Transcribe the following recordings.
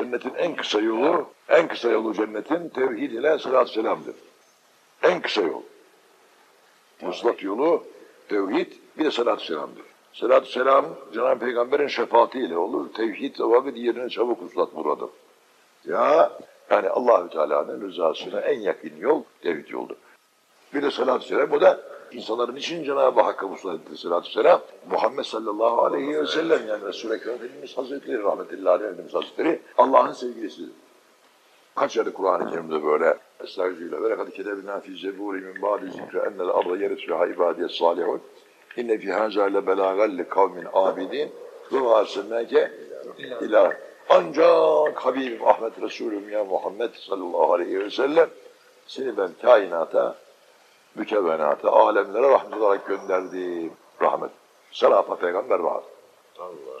Cennetin en kısa yolu, en kısa yolu cennetin tevhid ile salatü selamdır. En kısa yol. Muslat yolu tevhid bir de salatü selamdır. Salatü selam Cenab-ı Peygamber'in şefaatiyle olur. Tevhid sevabı diğerine çabuk uslat buradır. Ya yani Allahü Teala'nın rızasına en yakın yol tevhid yoldur. Bir de salatü selam o da insanların için Cenab-ı Hakk'a muslat etti salatü selam. Muhammed sallallahu aleyhi ve sellem yani Resul-i Efendimiz Hazretleri rahmetullahi aleyhi Hazretleri Allah'ın sevgilisidir. Kaç yerde Kur'an-ı Kerim'de böyle? Estağfirullah. Ve lekad ketebna fi zeburi min ba'di zikre ennel arda yerisuha ibadiyet salihun. İnne fi haza le belagan li kavmin abidin ve varsennake ilah ancak Habibim Ahmet Resulüm ya Muhammed sallallahu aleyhi ve sellem seni ben kainata mükevvenata, alemlere rahmet olarak gönderdim. Rahmet. Salata peygamber var. Allah.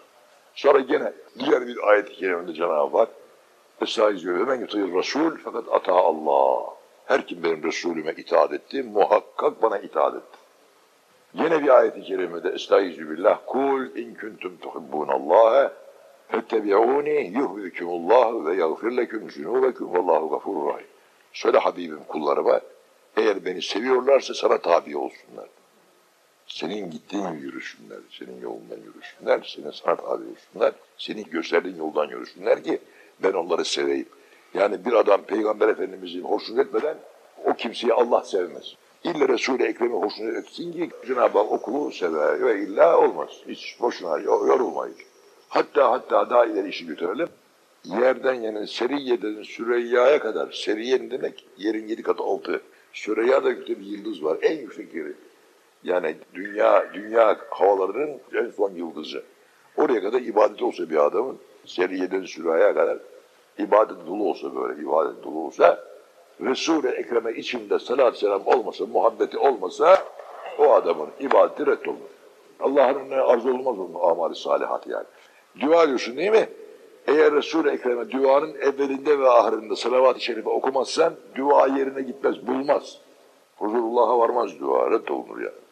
Sonra gene diğer bir ayet-i kerimede Cenab-ı Hak Estaizu diyor. Men yutayır Resul fakat ata Allah. Her kim benim Resulüme itaat etti, muhakkak bana itaat etti. Yine bir ayet-i kerimede Estaizu billah. Kul in kuntum tuhibbunallâhe fettebi'ûni yuhvikumullah ve yagfir leküm zunûbekum vallahu gafurur rahim. Söyle Habibim kullarıma, eğer beni seviyorlarsa sana tabi olsunlar. Senin gittiğin yürüsünler, senin yolundan yürüsünler, senin sana tabi olsunlar, senin gösterdiğin yoldan yürüsünler ki ben onları seveyim. Yani bir adam Peygamber Efendimiz'i hoşnut etmeden o kimseyi Allah sevmez. İlla Resul-i Ekrem'i hoşnut etsin ki Cenab-ı Hak okulu sever ve illa olmaz. Hiç boşuna yo- yorulmayın. Hatta hatta daha ileri işi götürelim. Yerden yani Seriye'den Süreyya'ya kadar, Seriye demek yerin yedi katı altı. Süreyya'da bir yıldız var, en yüksek yeri. Yani dünya dünya havalarının en son yıldızı. Oraya kadar ibadet olsa bir adamın, Seriye'den Süreyya'ya kadar ibadet dolu olsa böyle, ibadet dolu olsa, Resul-i Ekrem'e içinde salat selam olmasa, muhabbeti olmasa, o adamın ibadeti reddolur. Allah'ın ne arz olmaz onun amali salihat yani. Dua diyorsun değil mi? Eğer Resul-i Ekrem'e duanın evvelinde ve ahirinde salavat-ı şerife okumazsan dua yerine gitmez, bulmaz. Huzurullah'a varmaz dua, reddolunur yani.